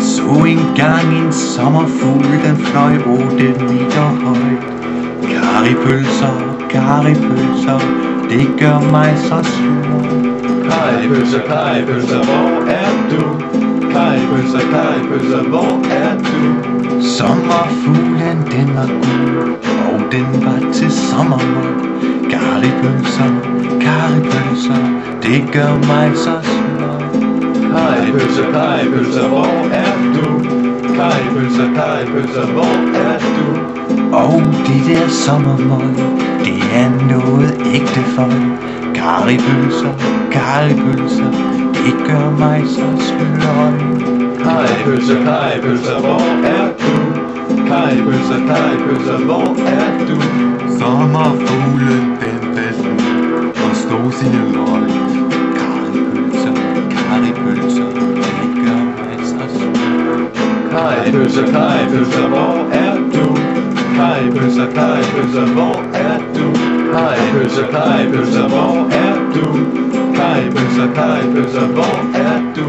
Så engang en sommerfugl, den fløj 8 meter højt. Karipølser, karipølser, det gør mig så sur. Kajpølser, kajpølser, hvor er du? Kajpølser, kajpølser, hvor er du? Sommerfuglen, den var gul, og den. Karibøsser, karibøsser, det gør mig så sur. Karibøsser, karibøsser, hvor er du? Karibøsser, karibøsser, hvor er du? Og det der sommermål, det er noget ægte for. Karibøsser, karibøsser, det gør mig så sløj. Karibøsser, karibøsser, hvor er du? Karibøsser, karibøsser, hvor er du? Sommerfuglen, løg. Karipølser, karipølser, det gør mig så sløj. Kajpølser, kajpølser, hvor er du? Kajpølser, kajpølser, hvor er du? Kajpølser, kajpølser, hvor er du? Kajpølser, kajpølser, hvor er du?